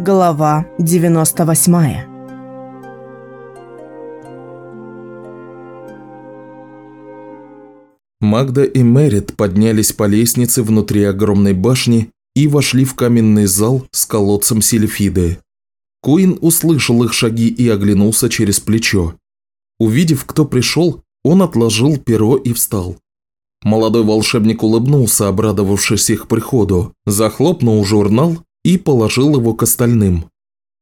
Глава 98 Магда и Мерит поднялись по лестнице внутри огромной башни и вошли в каменный зал с колодцем Сильфиды. Куин услышал их шаги и оглянулся через плечо. Увидев, кто пришел, он отложил перо и встал. Молодой волшебник улыбнулся, обрадовавшись их приходу, захлопнул журнал и положил его к остальным.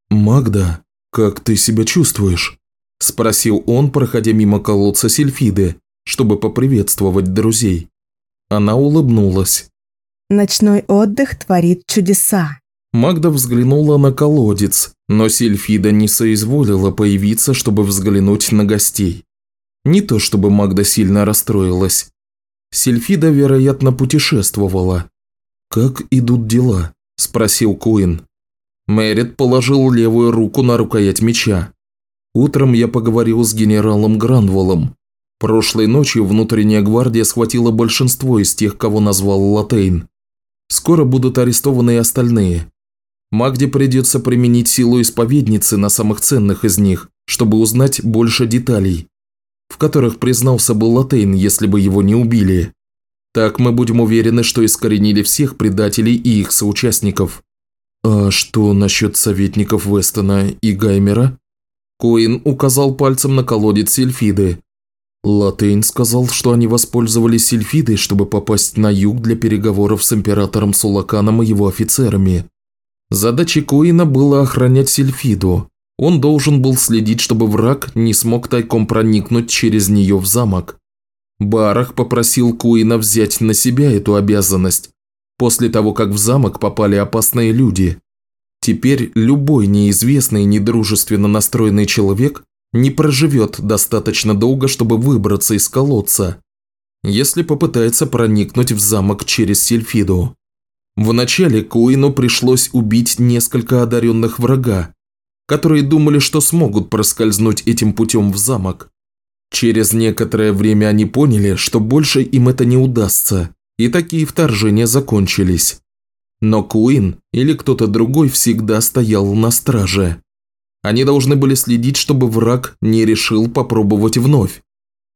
«Магда, как ты себя чувствуешь?» – спросил он, проходя мимо колодца Сильфиды, чтобы поприветствовать друзей. Она улыбнулась. Ночной отдых творит чудеса. Магда взглянула на колодец, но Сильфида не соизволила появиться, чтобы взглянуть на гостей. Не то чтобы Магда сильно расстроилась. Сильфида, вероятно, путешествовала. «Как идут дела?» – спросил Куин. Мэрит положил левую руку на рукоять меча. Утром я поговорил с генералом Гранволом. Прошлой ночью внутренняя гвардия схватила большинство из тех, кого назвал Латейн. Скоро будут арестованы и остальные. Магде придется применить силу исповедницы на самых ценных из них, чтобы узнать больше деталей, в которых признался бы Латейн, если бы его не убили. Так мы будем уверены, что искоренили всех предателей и их соучастников. А что насчет советников Вестона и Гаймера? Коин указал пальцем на колодец Сильфиды, Латейн сказал, что они воспользовались Сильфидой, чтобы попасть на юг для переговоров с императором Сулаканом и его офицерами. Задачей Куина было охранять Сильфиду. Он должен был следить, чтобы враг не смог тайком проникнуть через нее в замок. Барах попросил Куина взять на себя эту обязанность, после того, как в замок попали опасные люди. Теперь любой неизвестный недружественно настроенный человек не проживет достаточно долго, чтобы выбраться из колодца, если попытается проникнуть в замок через Сильфиду. Вначале Куину пришлось убить несколько одаренных врага, которые думали, что смогут проскользнуть этим путем в замок. Через некоторое время они поняли, что больше им это не удастся, и такие вторжения закончились. Но Куин или кто-то другой всегда стоял на страже. Они должны были следить, чтобы враг не решил попробовать вновь.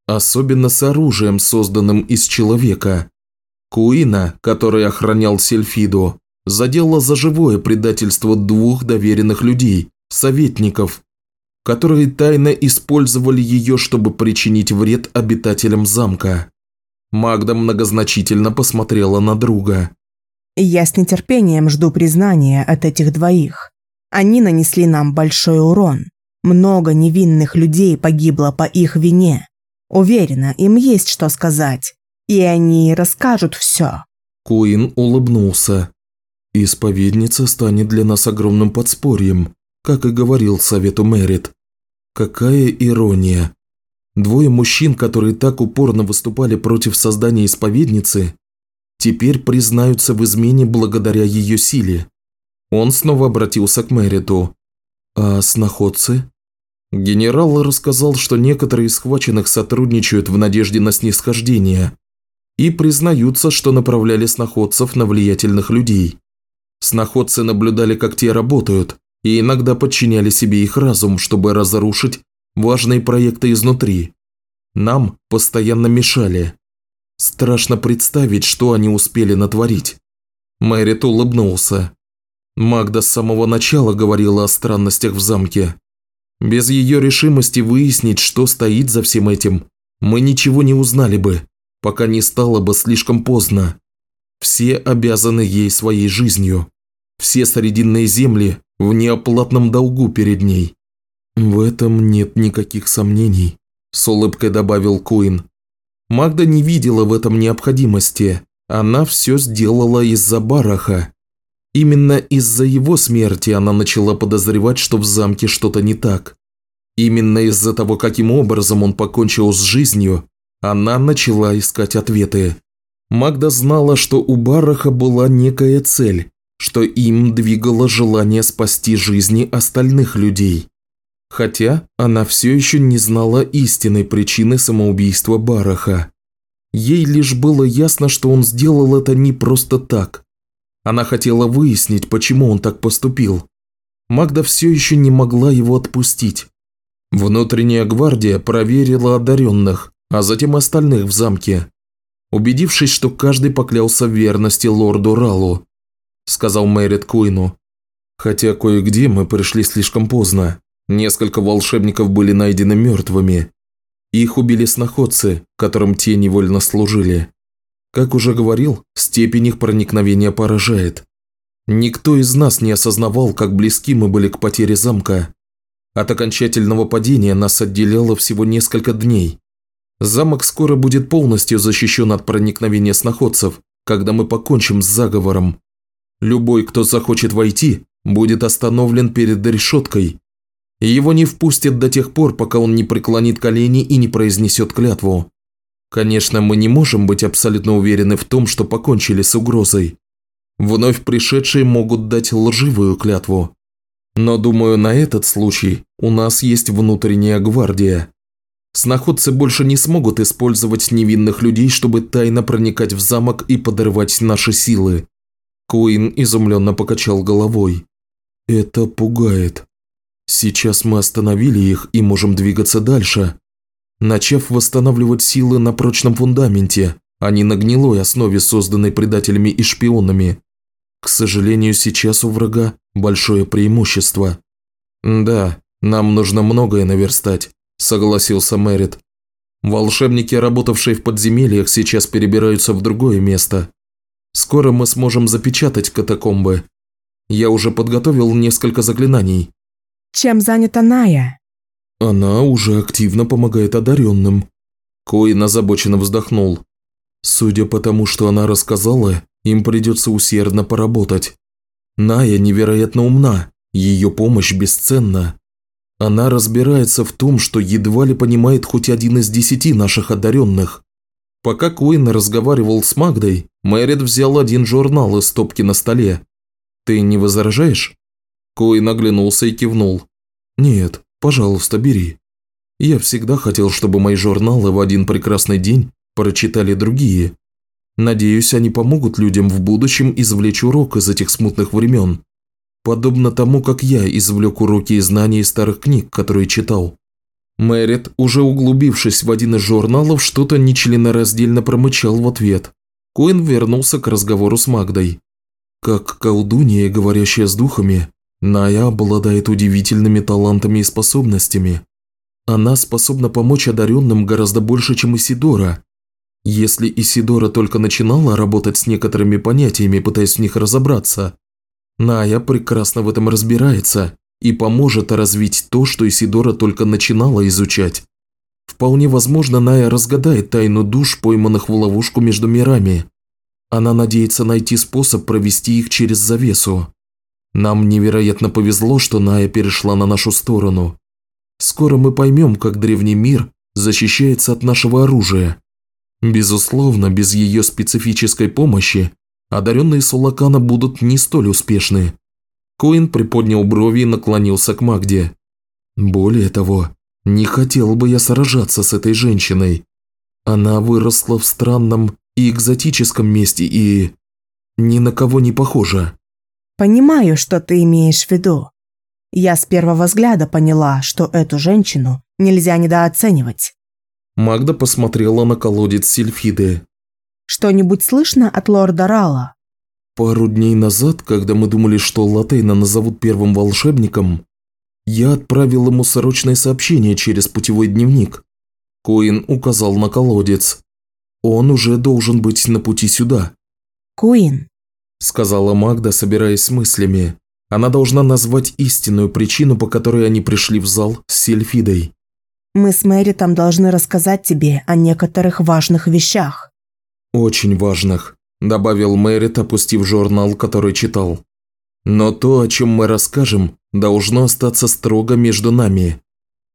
Особенно с оружием, созданным из человека. Куина, который охранял Сельфиду, задело за живое предательство двух доверенных людей, советников, которые тайно использовали ее, чтобы причинить вред обитателям замка. Магда многозначительно посмотрела на друга. «Я с нетерпением жду признания от этих двоих. Они нанесли нам большой урон. Много невинных людей погибло по их вине. Уверена, им есть что сказать. И они расскажут все». Куин улыбнулся. «Исповедница станет для нас огромным подспорьем, как и говорил совету Мэрит. Какая ирония. Двое мужчин, которые так упорно выступали против создания исповедницы, теперь признаются в измене благодаря ее силе. Он снова обратился к Мэриту. «А сноходцы?» Генерал рассказал, что некоторые из схваченных сотрудничают в надежде на снисхождение и признаются, что направляли сноходцев на влиятельных людей. Сноходцы наблюдали, как те работают, и иногда подчиняли себе их разум, чтобы разрушить важные проекты изнутри. Нам постоянно мешали. Страшно представить, что они успели натворить. Мэрит улыбнулся. Магда с самого начала говорила о странностях в замке. Без ее решимости выяснить, что стоит за всем этим, мы ничего не узнали бы, пока не стало бы слишком поздно. Все обязаны ей своей жизнью. Все срединные земли в неоплатном долгу перед ней. В этом нет никаких сомнений, с улыбкой добавил Куин. Магда не видела в этом необходимости. Она все сделала из-за Бараха. Именно из-за его смерти она начала подозревать, что в замке что-то не так. Именно из-за того, каким образом он покончил с жизнью, она начала искать ответы. Магда знала, что у Бараха была некая цель, что им двигало желание спасти жизни остальных людей. Хотя она все еще не знала истинной причины самоубийства Бараха. Ей лишь было ясно, что он сделал это не просто так, она хотела выяснить, почему он так поступил. Магда все еще не могла его отпустить. Внутренняя гвардия проверила одаренных, а затем остальных в замке. Убедившись, что каждый поклялся в верности лорду Ралу, сказал Мэрит Куину. Хотя кое-где мы пришли слишком поздно. Несколько волшебников были найдены мертвыми. Их убили сноходцы, которым те невольно служили. Как уже говорил, степень их проникновения поражает. Никто из нас не осознавал, как близки мы были к потере замка. От окончательного падения нас отделяло всего несколько дней. Замок скоро будет полностью защищен от проникновения сноходцев, когда мы покончим с заговором. Любой, кто захочет войти, будет остановлен перед решеткой. Его не впустят до тех пор, пока он не преклонит колени и не произнесет клятву. Конечно, мы не можем быть абсолютно уверены в том, что покончили с угрозой. Вновь пришедшие могут дать лживую клятву. Но, думаю, на этот случай у нас есть внутренняя гвардия. Сноходцы больше не смогут использовать невинных людей, чтобы тайно проникать в замок и подрывать наши силы. Куин изумленно покачал головой. Это пугает. Сейчас мы остановили их и можем двигаться дальше, начав восстанавливать силы на прочном фундаменте, а не на гнилой основе, созданной предателями и шпионами. К сожалению, сейчас у врага большое преимущество. Да, нам нужно многое наверстать, согласился Мэрит. Волшебники, работавшие в подземельях, сейчас перебираются в другое место. Скоро мы сможем запечатать катакомбы. Я уже подготовил несколько заклинаний. Чем занята Ная? Она уже активно помогает одаренным. Коин озабоченно вздохнул. Судя по тому, что она рассказала, им придется усердно поработать. Ная невероятно умна, ее помощь бесценна. Она разбирается в том, что едва ли понимает хоть один из десяти наших одаренных. Пока Куин разговаривал с Магдой, Мэрит взял один журнал из стопки на столе. «Ты не возражаешь?» Куин оглянулся и кивнул. «Нет, пожалуйста, бери. Я всегда хотел, чтобы мои журналы в один прекрасный день прочитали другие. Надеюсь, они помогут людям в будущем извлечь урок из этих смутных времен. Подобно тому, как я извлек уроки и знания из старых книг, которые читал. Мэрит, уже углубившись в один из журналов, что-то нечленораздельно промычал в ответ. Коин вернулся к разговору с Магдой. Как колдунья, говорящая с духами, Ная обладает удивительными талантами и способностями. Она способна помочь одаренным гораздо больше, чем Исидора, если Исидора только начинала работать с некоторыми понятиями, пытаясь в них разобраться, Ная прекрасно в этом разбирается и поможет развить то, что Исидора только начинала изучать. Вполне возможно, Ная разгадает тайну душ, пойманных в ловушку между мирами. Она надеется найти способ провести их через завесу. Нам невероятно повезло, что Ная перешла на нашу сторону. Скоро мы поймем, как древний мир защищается от нашего оружия. Безусловно, без ее специфической помощи одаренные Сулакана будут не столь успешны. Коин приподнял брови и наклонился к Магде. Более того, не хотел бы я сражаться с этой женщиной. Она выросла в странном и экзотическом месте и... ни на кого не похожа. Понимаю, что ты имеешь в виду. Я с первого взгляда поняла, что эту женщину нельзя недооценивать. Магда посмотрела на колодец Сильфиды. «Что-нибудь слышно от лорда Рала?» Пару дней назад, когда мы думали, что Латейна назовут первым волшебником, я отправил ему срочное сообщение через путевой дневник. Коин указал на колодец. Он уже должен быть на пути сюда. «Куин», – сказала Магда, собираясь с мыслями. Она должна назвать истинную причину, по которой они пришли в зал с Сильфидой. Мы с Мэритом должны рассказать тебе о некоторых важных вещах». «Очень важных», – добавил Мэрит, опустив журнал, который читал. «Но то, о чем мы расскажем, должно остаться строго между нами.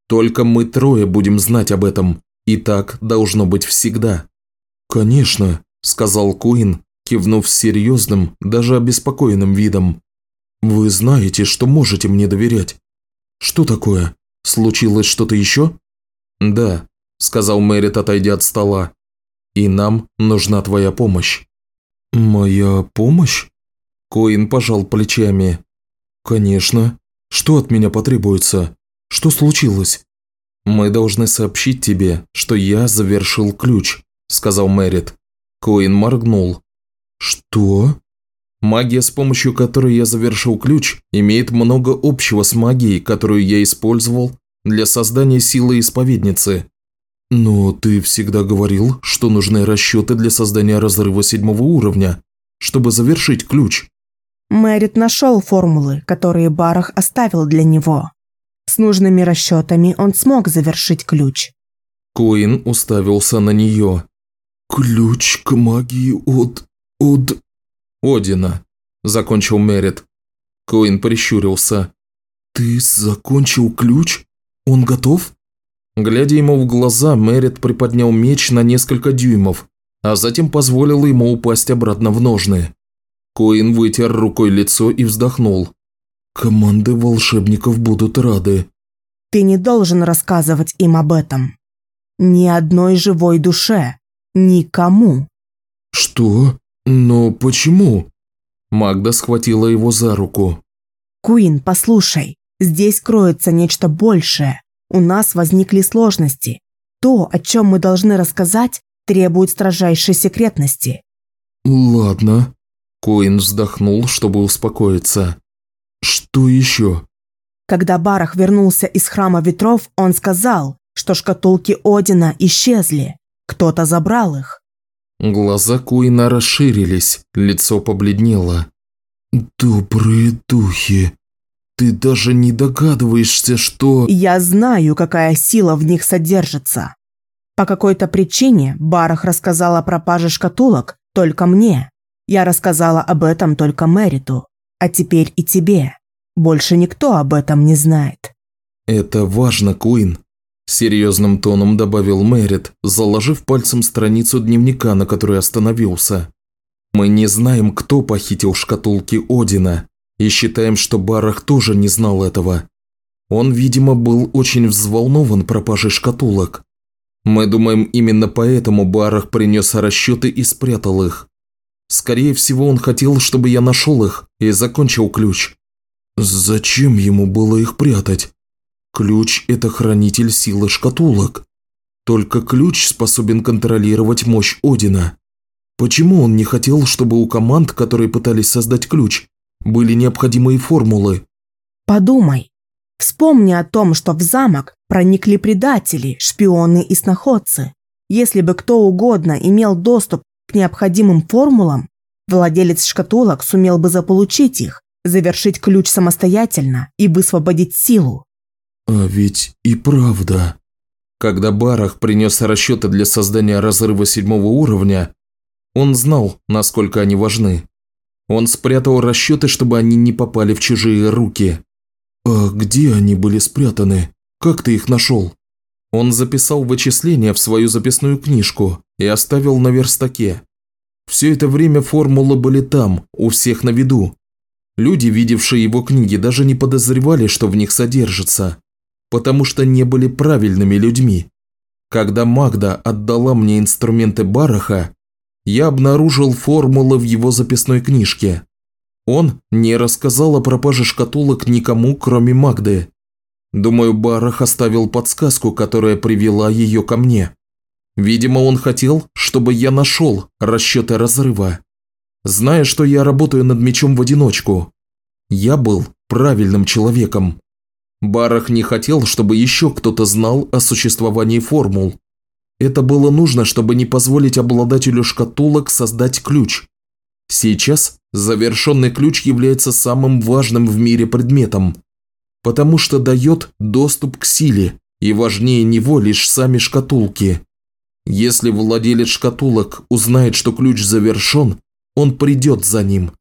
Только мы трое будем знать об этом, и так должно быть всегда». «Конечно», – сказал Куин, кивнув серьезным, даже обеспокоенным видом. «Вы знаете, что можете мне доверять. Что такое? Случилось что-то еще?» «Да», – сказал Мэрит, отойдя от стола. «И нам нужна твоя помощь». «Моя помощь?» Коин пожал плечами. «Конечно. Что от меня потребуется? Что случилось?» «Мы должны сообщить тебе, что я завершил ключ», – сказал Мэрит. Коин моргнул. «Что?» Магия, с помощью которой я завершил ключ, имеет много общего с магией, которую я использовал для создания силы исповедницы. Но ты всегда говорил, что нужны расчеты для создания разрыва седьмого уровня, чтобы завершить ключ. Мэрит нашел формулы, которые Барах оставил для него. С нужными расчетами он смог завершить ключ. Коин уставился на нее. «Ключ к магии от... от...» «Одина», – закончил Мерит. Коин прищурился. «Ты закончил ключ? Он готов?» Глядя ему в глаза, Мерит приподнял меч на несколько дюймов, а затем позволил ему упасть обратно в ножны. Коин вытер рукой лицо и вздохнул. «Команды волшебников будут рады». «Ты не должен рассказывать им об этом. Ни одной живой душе. Никому». «Что? Но почему?» Магда схватила его за руку. «Куин, послушай, здесь кроется нечто большее. У нас возникли сложности. То, о чем мы должны рассказать, требует строжайшей секретности». «Ладно». Коин вздохнул, чтобы успокоиться. «Что еще?» Когда Барах вернулся из Храма Ветров, он сказал, что шкатулки Одина исчезли. Кто-то забрал их. Глаза Куина расширились, лицо побледнело. «Добрые духи!» Ты даже не догадываешься, что... Я знаю, какая сила в них содержится. По какой-то причине Барах рассказал о пропаже шкатулок только мне. Я рассказала об этом только Мэриту. А теперь и тебе. Больше никто об этом не знает. Это важно, Куин. Серьезным тоном добавил Мэрит, заложив пальцем страницу дневника, на которой остановился. Мы не знаем, кто похитил шкатулки Одина, и считаем, что Барах тоже не знал этого. Он, видимо, был очень взволнован пропажей шкатулок. Мы думаем, именно поэтому Барах принес расчеты и спрятал их. Скорее всего, он хотел, чтобы я нашел их и закончил ключ. Зачем ему было их прятать? Ключ – это хранитель силы шкатулок. Только ключ способен контролировать мощь Одина. Почему он не хотел, чтобы у команд, которые пытались создать ключ, были необходимые формулы. Подумай. Вспомни о том, что в замок проникли предатели, шпионы и сноходцы. Если бы кто угодно имел доступ к необходимым формулам, владелец шкатулок сумел бы заполучить их, завершить ключ самостоятельно и высвободить силу. А ведь и правда. Когда Барах принес расчеты для создания разрыва седьмого уровня, он знал, насколько они важны. Он спрятал расчеты, чтобы они не попали в чужие руки. «А где они были спрятаны? Как ты их нашел?» Он записал вычисления в свою записную книжку и оставил на верстаке. Все это время формулы были там, у всех на виду. Люди, видевшие его книги, даже не подозревали, что в них содержится, потому что не были правильными людьми. Когда Магда отдала мне инструменты Бараха, я обнаружил формулы в его записной книжке. Он не рассказал о пропаже шкатулок никому, кроме Магды. Думаю, Барах оставил подсказку, которая привела ее ко мне. Видимо, он хотел, чтобы я нашел расчеты разрыва. Зная, что я работаю над мечом в одиночку, я был правильным человеком. Барах не хотел, чтобы еще кто-то знал о существовании формул. Это было нужно, чтобы не позволить обладателю шкатулок создать ключ. Сейчас завершенный ключ является самым важным в мире предметом, потому что дает доступ к силе, и важнее него лишь сами шкатулки. Если владелец шкатулок узнает, что ключ завершен, он придет за ним.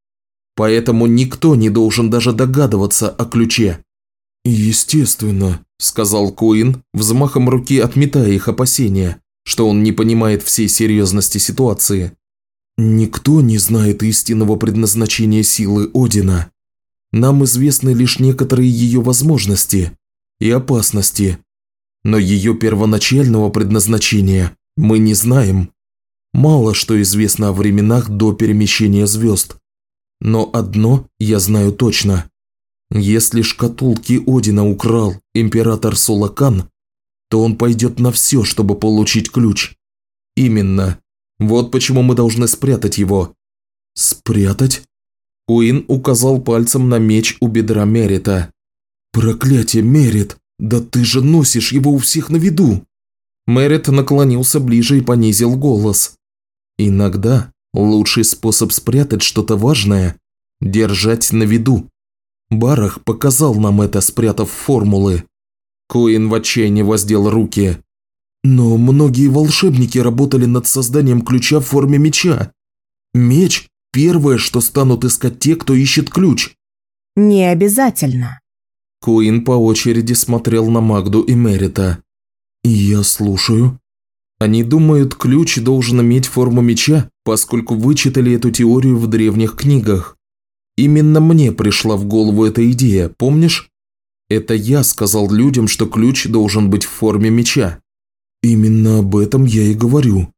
Поэтому никто не должен даже догадываться о ключе. «Естественно», – сказал Куин, взмахом руки отметая их опасения что он не понимает всей серьезности ситуации. Никто не знает истинного предназначения силы Одина. Нам известны лишь некоторые ее возможности и опасности, но ее первоначального предназначения мы не знаем. Мало что известно о временах до перемещения звезд. Но одно я знаю точно. Если шкатулки Одина украл император Сулакан, то он пойдет на все, чтобы получить ключ. Именно. Вот почему мы должны спрятать его. Спрятать? Уин указал пальцем на меч у бедра Мерита. «Проклятие, Мерит! Да ты же носишь его у всех на виду!» Мерит наклонился ближе и понизил голос. «Иногда лучший способ спрятать что-то важное – держать на виду. Барах показал нам это, спрятав формулы». Куин в отчаянии воздел руки. «Но многие волшебники работали над созданием ключа в форме меча. Меч – первое, что станут искать те, кто ищет ключ». «Не обязательно», Куин по очереди смотрел на Магду и Мерита. «Я слушаю». Они думают, ключ должен иметь форму меча, поскольку вычитали эту теорию в древних книгах. Именно мне пришла в голову эта идея, помнишь? Это я сказал людям, что ключ должен быть в форме меча. Именно об этом я и говорю.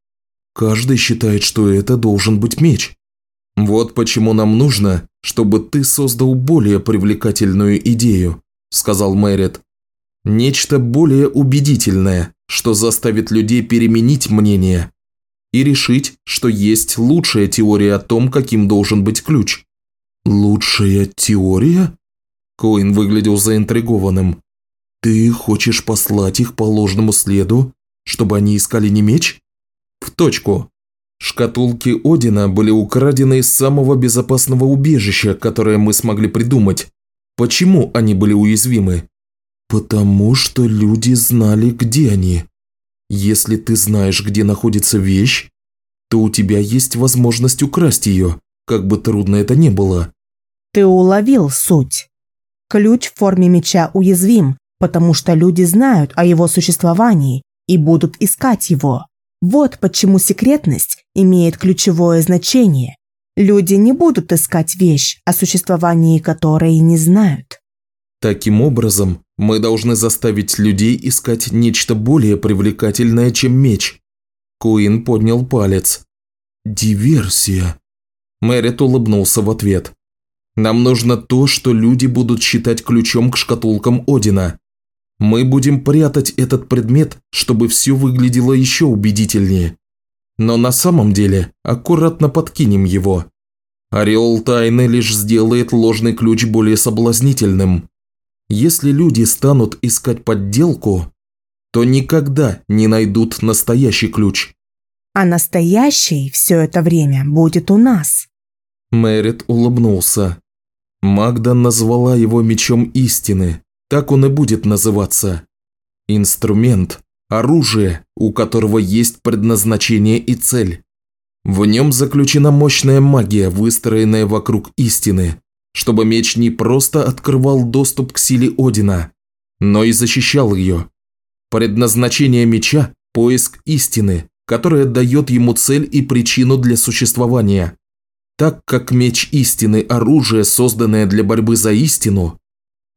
Каждый считает, что это должен быть меч. Вот почему нам нужно, чтобы ты создал более привлекательную идею сказал Мэрит. «Нечто более убедительное, что заставит людей переменить мнение и решить, что есть лучшая теория о том, каким должен быть ключ». «Лучшая теория?» Коин выглядел заинтригованным. «Ты хочешь послать их по ложному следу, чтобы они искали не меч?» «В точку. Шкатулки Одина были украдены из самого безопасного убежища, которое мы смогли придумать, Почему они были уязвимы? Потому что люди знали, где они. Если ты знаешь, где находится вещь, то у тебя есть возможность украсть ее, как бы трудно это ни было. Ты уловил суть. Ключ в форме меча уязвим, потому что люди знают о его существовании и будут искать его. Вот почему секретность имеет ключевое значение. Люди не будут искать вещь, о существовании которой не знают. Таким образом, мы должны заставить людей искать нечто более привлекательное, чем меч. Куин поднял палец. Диверсия. Мэрит улыбнулся в ответ. Нам нужно то, что люди будут считать ключом к шкатулкам Одина. Мы будем прятать этот предмет, чтобы все выглядело еще убедительнее но на самом деле аккуратно подкинем его. Ореол тайны лишь сделает ложный ключ более соблазнительным. Если люди станут искать подделку, то никогда не найдут настоящий ключ. А настоящий все это время будет у нас. Мэрит улыбнулся. Магда назвала его мечом истины, так он и будет называться. Инструмент, оружие, у которого есть предназначение и цель. В нем заключена мощная магия, выстроенная вокруг истины, чтобы меч не просто открывал доступ к силе Одина, но и защищал ее. Предназначение меча – поиск истины, которая дает ему цель и причину для существования. Так как меч истины – оружие, созданное для борьбы за истину,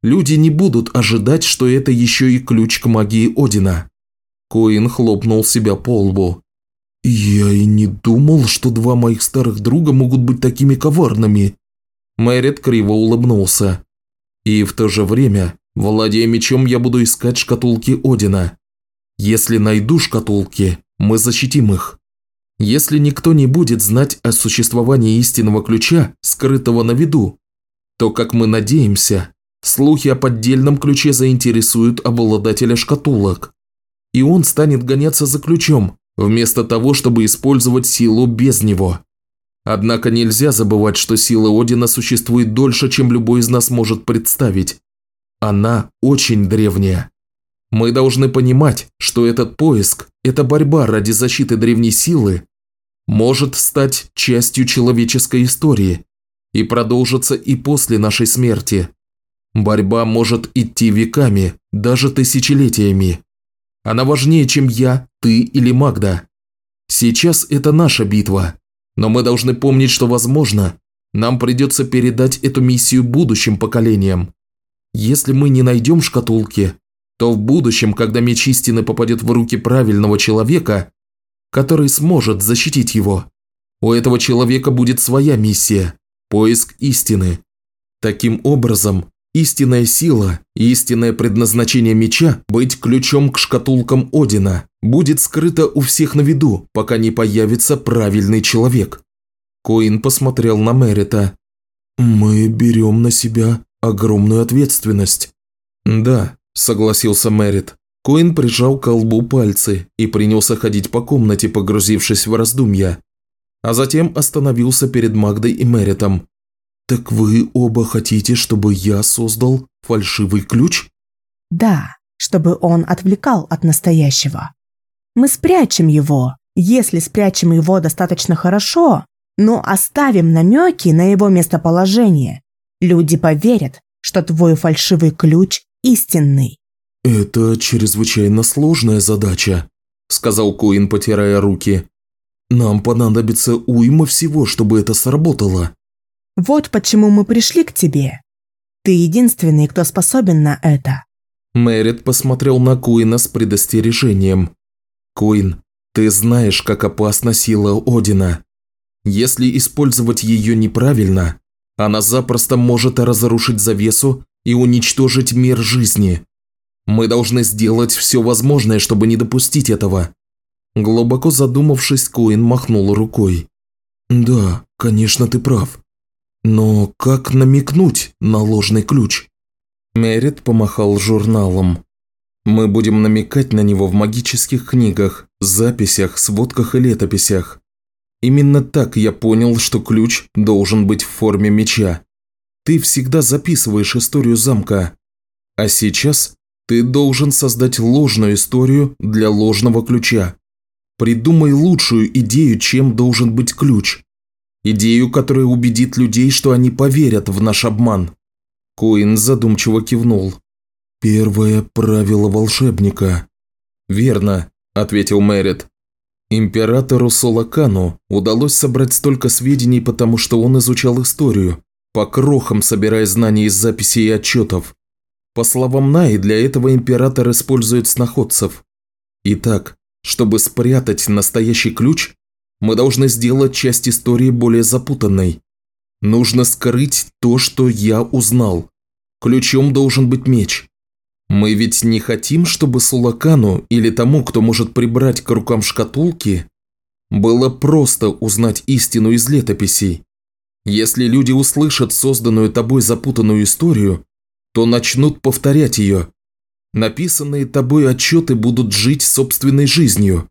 люди не будут ожидать, что это еще и ключ к магии Одина. Коин хлопнул себя по лбу. «Я и не думал, что два моих старых друга могут быть такими коварными». Мэрит криво улыбнулся. «И в то же время, владея мечом, я буду искать шкатулки Одина. Если найду шкатулки, мы защитим их. Если никто не будет знать о существовании истинного ключа, скрытого на виду, то, как мы надеемся, слухи о поддельном ключе заинтересуют обладателя шкатулок и он станет гоняться за ключом, вместо того, чтобы использовать силу без него. Однако нельзя забывать, что сила Одина существует дольше, чем любой из нас может представить. Она очень древняя. Мы должны понимать, что этот поиск, эта борьба ради защиты древней силы может стать частью человеческой истории и продолжится и после нашей смерти. Борьба может идти веками, даже тысячелетиями. Она важнее, чем я, ты или Магда. Сейчас это наша битва, но мы должны помнить, что, возможно, нам придется передать эту миссию будущим поколениям. Если мы не найдем шкатулки, то в будущем, когда меч истины попадет в руки правильного человека, который сможет защитить его, у этого человека будет своя миссия – поиск истины. Таким образом, Истинная сила истинное предназначение меча – быть ключом к шкатулкам Одина – будет скрыто у всех на виду, пока не появится правильный человек. Коин посмотрел на Мерита. «Мы берем на себя огромную ответственность». «Да», – согласился Мерит. Коин прижал к колбу пальцы и принялся ходить по комнате, погрузившись в раздумья. А затем остановился перед Магдой и Меритом. «Так вы оба хотите, чтобы я создал фальшивый ключ?» «Да, чтобы он отвлекал от настоящего. Мы спрячем его, если спрячем его достаточно хорошо, но оставим намеки на его местоположение. Люди поверят, что твой фальшивый ключ истинный». «Это чрезвычайно сложная задача», – сказал Куин, потирая руки. «Нам понадобится уйма всего, чтобы это сработало». Вот почему мы пришли к тебе. Ты единственный, кто способен на это». Мэрит посмотрел на Куина с предостережением. «Куин, ты знаешь, как опасна сила Одина. Если использовать ее неправильно, она запросто может разрушить завесу и уничтожить мир жизни. Мы должны сделать все возможное, чтобы не допустить этого». Глубоко задумавшись, Куин махнул рукой. «Да, конечно, ты прав. Но как намекнуть на ложный ключ? Мерит помахал журналом. Мы будем намекать на него в магических книгах, записях, сводках и летописях. Именно так я понял, что ключ должен быть в форме меча. Ты всегда записываешь историю замка. А сейчас ты должен создать ложную историю для ложного ключа. Придумай лучшую идею, чем должен быть ключ. Идею, которая убедит людей, что они поверят в наш обман. Куин задумчиво кивнул. «Первое правило волшебника». «Верно», – ответил Мэрит. Императору Солакану удалось собрать столько сведений, потому что он изучал историю, по крохам собирая знания из записей и отчетов. По словам Наи, для этого император использует сноходцев. Итак, чтобы спрятать настоящий ключ, мы должны сделать часть истории более запутанной. Нужно скрыть то, что я узнал. Ключом должен быть меч. Мы ведь не хотим, чтобы Сулакану или тому, кто может прибрать к рукам шкатулки, было просто узнать истину из летописей. Если люди услышат созданную тобой запутанную историю, то начнут повторять ее. Написанные тобой отчеты будут жить собственной жизнью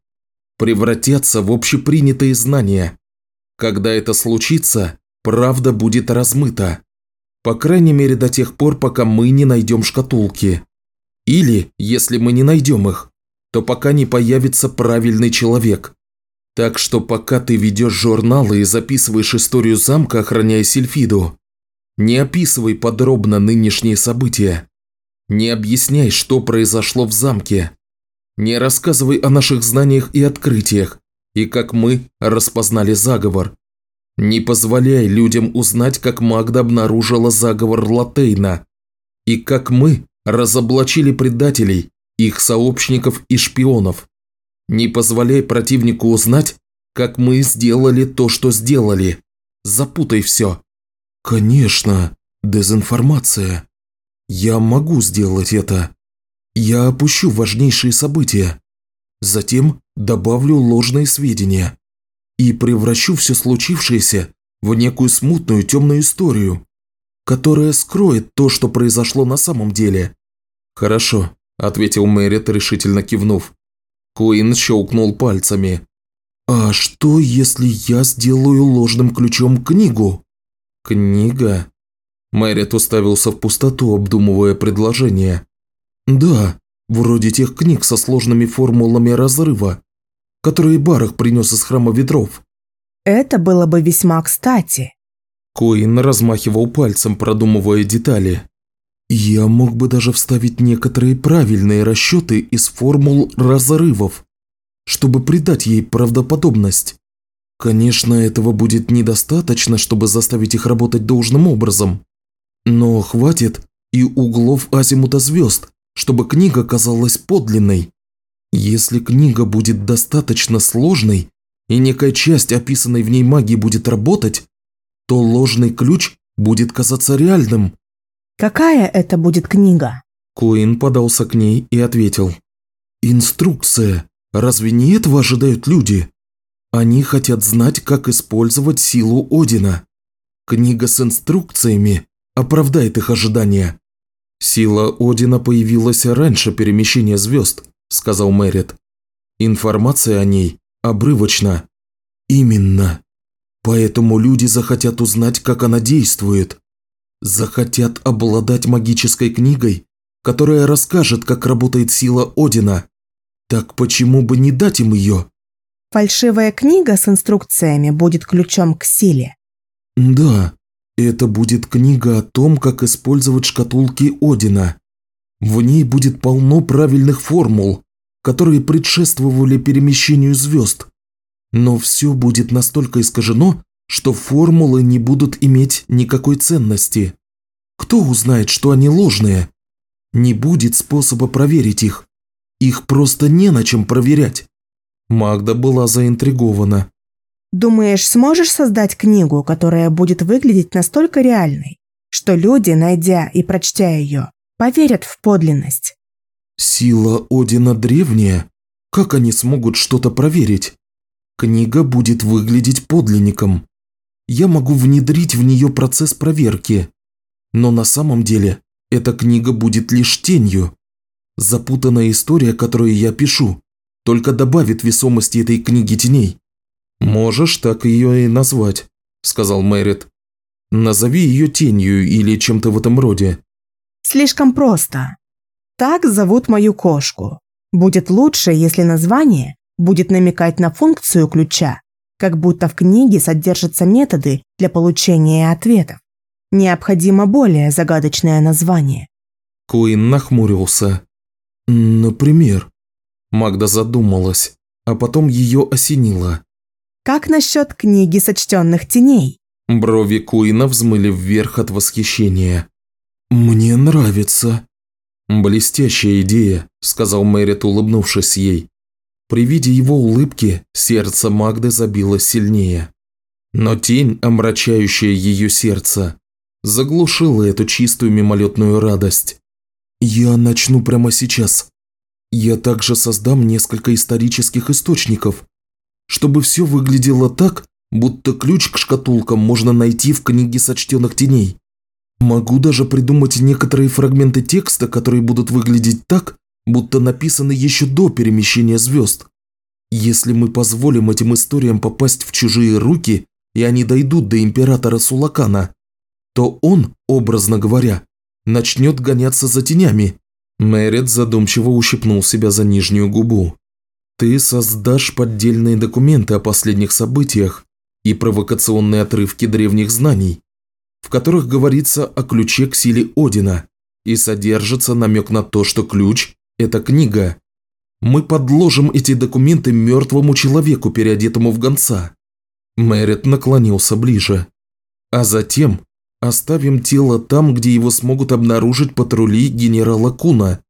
превратятся в общепринятые знания. Когда это случится, правда будет размыта. По крайней мере до тех пор, пока мы не найдем шкатулки. Или, если мы не найдем их, то пока не появится правильный человек. Так что пока ты ведешь журналы и записываешь историю замка, охраняя Сильфиду, не описывай подробно нынешние события. Не объясняй, что произошло в замке. Не рассказывай о наших знаниях и открытиях, и как мы распознали заговор. Не позволяй людям узнать, как Магда обнаружила заговор Латейна, и как мы разоблачили предателей, их сообщников и шпионов. Не позволяй противнику узнать, как мы сделали то, что сделали. Запутай все. Конечно, дезинформация. Я могу сделать это. Я опущу важнейшие события. Затем добавлю ложные сведения. И превращу все случившееся в некую смутную темную историю, которая скроет то, что произошло на самом деле. «Хорошо», – ответил Мэрит, решительно кивнув. Куин щелкнул пальцами. «А что, если я сделаю ложным ключом книгу?» «Книга?» Мэрит уставился в пустоту, обдумывая предложение. «Да, вроде тех книг со сложными формулами разрыва, которые Барах принес из храма ветров». «Это было бы весьма кстати». Коин размахивал пальцем, продумывая детали. «Я мог бы даже вставить некоторые правильные расчеты из формул разрывов, чтобы придать ей правдоподобность. Конечно, этого будет недостаточно, чтобы заставить их работать должным образом. Но хватит и углов азимута звезд, чтобы книга казалась подлинной. Если книга будет достаточно сложной, и некая часть описанной в ней магии будет работать, то ложный ключ будет казаться реальным. Какая это будет книга? Куин подался к ней и ответил. «Инструкция. Разве не этого ожидают люди? Они хотят знать, как использовать силу Одина. Книга с инструкциями оправдает их ожидания». «Сила Одина появилась раньше перемещения звезд», – сказал Мэрит. «Информация о ней обрывочна». «Именно. Поэтому люди захотят узнать, как она действует. Захотят обладать магической книгой, которая расскажет, как работает сила Одина. Так почему бы не дать им ее?» Фальшивая книга с инструкциями будет ключом к силе. «Да, это будет книга о том, как использовать шкатулки Одина. В ней будет полно правильных формул, которые предшествовали перемещению звезд. Но все будет настолько искажено, что формулы не будут иметь никакой ценности. Кто узнает, что они ложные? Не будет способа проверить их. Их просто не на чем проверять. Магда была заинтригована. Думаешь, сможешь создать книгу, которая будет выглядеть настолько реальной, что люди, найдя и прочтя ее, поверят в подлинность? Сила Одина древняя. Как они смогут что-то проверить? Книга будет выглядеть подлинником. Я могу внедрить в нее процесс проверки. Но на самом деле эта книга будет лишь тенью. Запутанная история, которую я пишу, только добавит весомости этой книги теней. «Можешь так ее и назвать», – сказал Мэрит. «Назови ее тенью или чем-то в этом роде». Слишком просто. Так зовут мою кошку. Будет лучше, если название будет намекать на функцию ключа, как будто в книге содержатся методы для получения ответов. Необходимо более загадочное название. Куин нахмурился. «Например?» Магда задумалась, а потом ее осенило. Как насчет книги сочтенных теней? Брови Куина взмыли вверх от восхищения. «Мне нравится». «Блестящая идея», – сказал Мэрит, улыбнувшись ей. При виде его улыбки сердце Магды забилось сильнее. Но тень, омрачающая ее сердце, заглушила эту чистую мимолетную радость. «Я начну прямо сейчас. Я также создам несколько исторических источников, чтобы все выглядело так, будто ключ к шкатулкам можно найти в книге сочтенных теней. Могу даже придумать некоторые фрагменты текста, которые будут выглядеть так, будто написаны еще до перемещения звезд. Если мы позволим этим историям попасть в чужие руки, и они дойдут до императора Сулакана, то он, образно говоря, начнет гоняться за тенями. Мэрит задумчиво ущипнул себя за нижнюю губу. Ты создашь поддельные документы о последних событиях и провокационные отрывки древних знаний, в которых говорится о ключе к силе Одина и содержится намек на то, что ключ – это книга. Мы подложим эти документы мертвому человеку, переодетому в гонца. Мэрит наклонился ближе. А затем оставим тело там, где его смогут обнаружить патрули генерала Куна.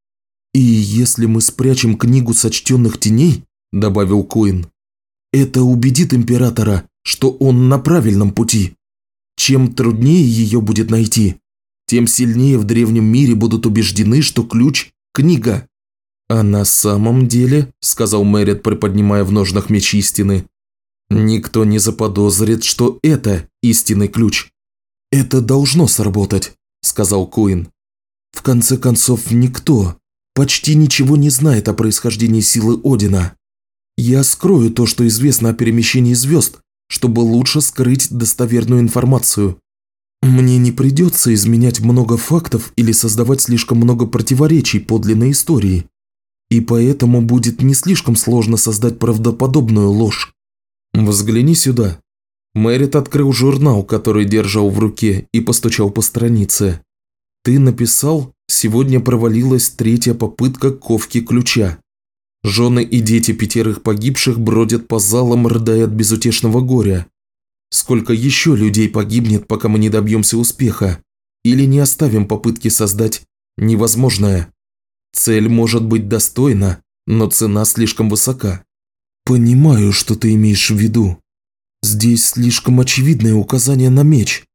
«И если мы спрячем книгу сочтенных теней», – добавил Куин, – «это убедит императора, что он на правильном пути. Чем труднее ее будет найти, тем сильнее в древнем мире будут убеждены, что ключ – книга». «А на самом деле», – сказал Мэрит, приподнимая в ножнах меч истины, – «никто не заподозрит, что это истинный ключ». «Это должно сработать», – сказал Куин. «В конце концов, никто, почти ничего не знает о происхождении силы Одина. Я скрою то, что известно о перемещении звезд, чтобы лучше скрыть достоверную информацию. Мне не придется изменять много фактов или создавать слишком много противоречий подлинной истории. И поэтому будет не слишком сложно создать правдоподобную ложь. Взгляни сюда. Мэрит открыл журнал, который держал в руке, и постучал по странице. Ты написал Сегодня провалилась третья попытка ковки ключа. Жены и дети пятерых погибших бродят по залам, рыдая от безутешного горя. Сколько еще людей погибнет, пока мы не добьемся успеха? Или не оставим попытки создать невозможное? Цель может быть достойна, но цена слишком высока. Понимаю, что ты имеешь в виду. Здесь слишком очевидное указание на меч.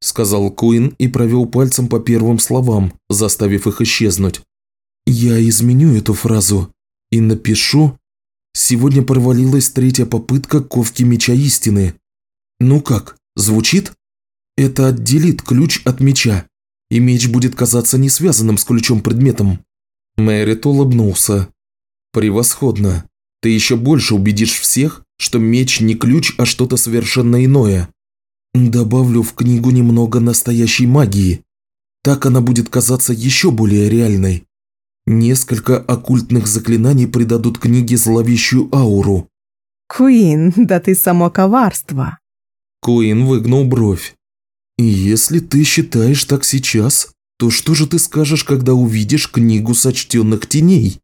– сказал Куин и провел пальцем по первым словам, заставив их исчезнуть. «Я изменю эту фразу и напишу «Сегодня провалилась третья попытка ковки меча истины». Ну как, звучит? Это отделит ключ от меча, и меч будет казаться не связанным с ключом предметом». Мэрит улыбнулся. «Превосходно. Ты еще больше убедишь всех, что меч не ключ, а что-то совершенно иное. Добавлю в книгу немного настоящей магии. Так она будет казаться еще более реальной. Несколько оккультных заклинаний придадут книге зловещую ауру. Куин, да ты само коварство. Куин выгнул бровь. Если ты считаешь так сейчас, то что же ты скажешь, когда увидишь книгу сочтенных теней?